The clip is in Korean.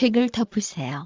책을 덮으세요.